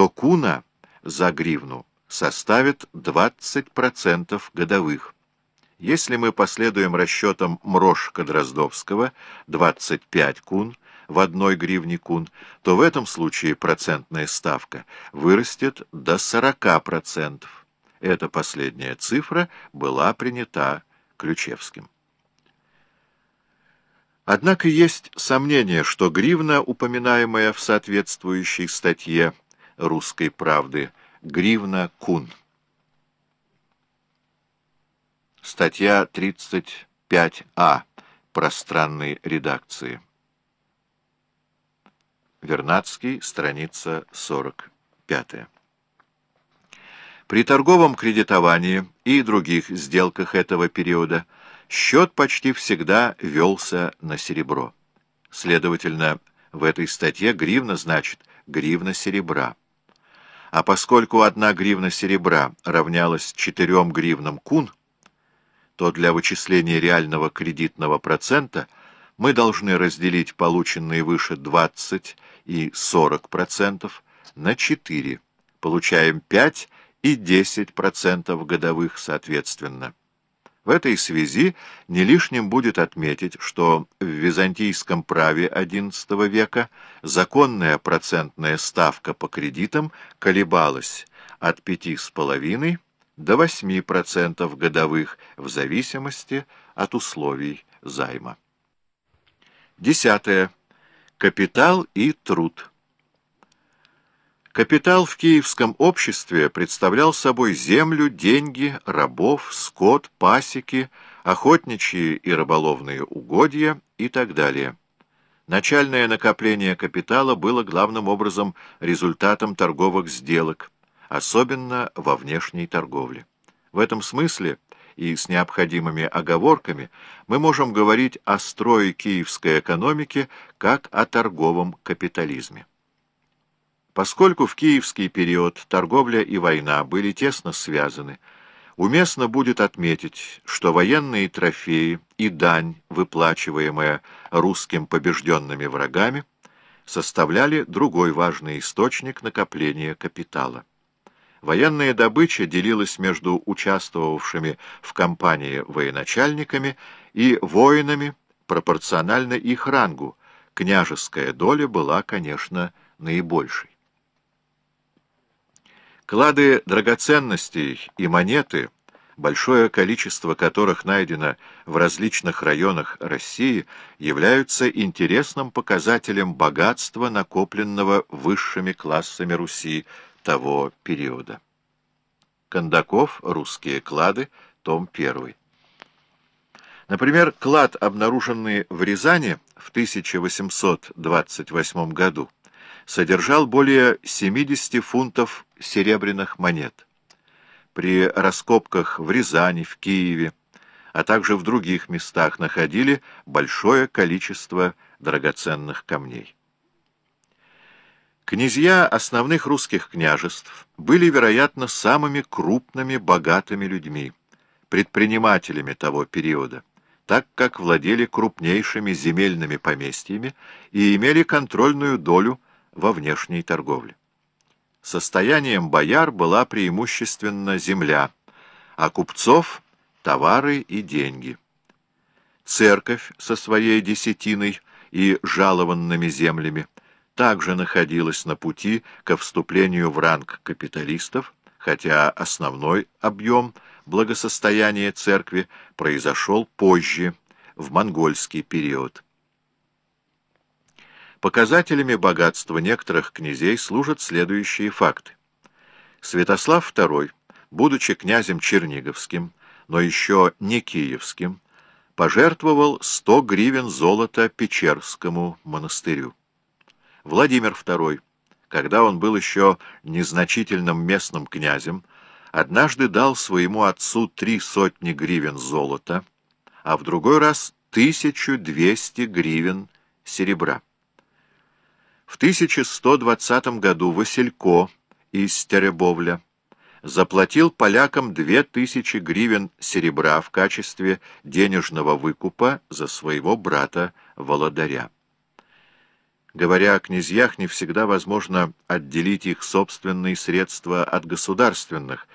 то куна за гривну составит 20% годовых. Если мы последуем расчетам Мрошка Дроздовского 25 кун в одной гривне кун, то в этом случае процентная ставка вырастет до 40%. Эта последняя цифра была принята Ключевским. Однако есть сомнение, что гривна, упоминаемая в соответствующей статье «Русской правды», гривна кун. Статья 35А пространной редакции. Вернадский, страница 45. При торговом кредитовании и других сделках этого периода счет почти всегда велся на серебро. Следовательно, в этой статье гривна значит гривна серебра. А поскольку одна гривна серебра равнялась четырем гривнам кун, то для вычисления реального кредитного процента мы должны разделить полученные выше 20 и 40% на 4. Получаем 5 и 10% годовых соответственно. В этой связи не лишним будет отметить, что в византийском праве XI века законная процентная ставка по кредитам колебалась от 5,5% до 8% годовых в зависимости от условий займа. Десятое. Капитал и труд. Капитал в киевском обществе представлял собой землю, деньги, рабов, скот, пасеки, охотничьи и рыболовные угодья и так далее. Начальное накопление капитала было главным образом результатом торговых сделок, особенно во внешней торговле. В этом смысле и с необходимыми оговорками мы можем говорить о строе киевской экономики как о торговом капитализме. Поскольку в киевский период торговля и война были тесно связаны, уместно будет отметить, что военные трофеи и дань, выплачиваемая русским побежденными врагами, составляли другой важный источник накопления капитала. Военная добыча делилась между участвовавшими в кампании военачальниками и воинами пропорционально их рангу. Княжеская доля была, конечно, наибольшей. Клады драгоценностей и монеты, большое количество которых найдено в различных районах России, являются интересным показателем богатства, накопленного высшими классами Руси, того периода. Кондаков «Русские клады», том 1. Например, клад, обнаруженный в Рязани в 1828 году, содержал более 70 фунтов серебряных монет. При раскопках в Рязани, в Киеве, а также в других местах находили большое количество драгоценных камней. Князья основных русских княжеств были, вероятно, самыми крупными богатыми людьми, предпринимателями того периода, так как владели крупнейшими земельными поместьями и имели контрольную долю во внешней торговле. Состоянием бояр была преимущественно земля, а купцов — товары и деньги. Церковь со своей десятиной и жалованными землями — также находилась на пути ко вступлению в ранг капиталистов, хотя основной объем благосостояния церкви произошел позже, в монгольский период. Показателями богатства некоторых князей служат следующие факты. Святослав II, будучи князем Черниговским, но еще не киевским, пожертвовал 100 гривен золота Печерскому монастырю. Владимир II, когда он был еще незначительным местным князем, однажды дал своему отцу три сотни гривен золота, а в другой раз 1200 гривен серебра. В 1120 году Василько из Теребовля заплатил полякам 2000 гривен серебра в качестве денежного выкупа за своего брата Володаря. Говоря о князьях, не всегда возможно отделить их собственные средства от государственных,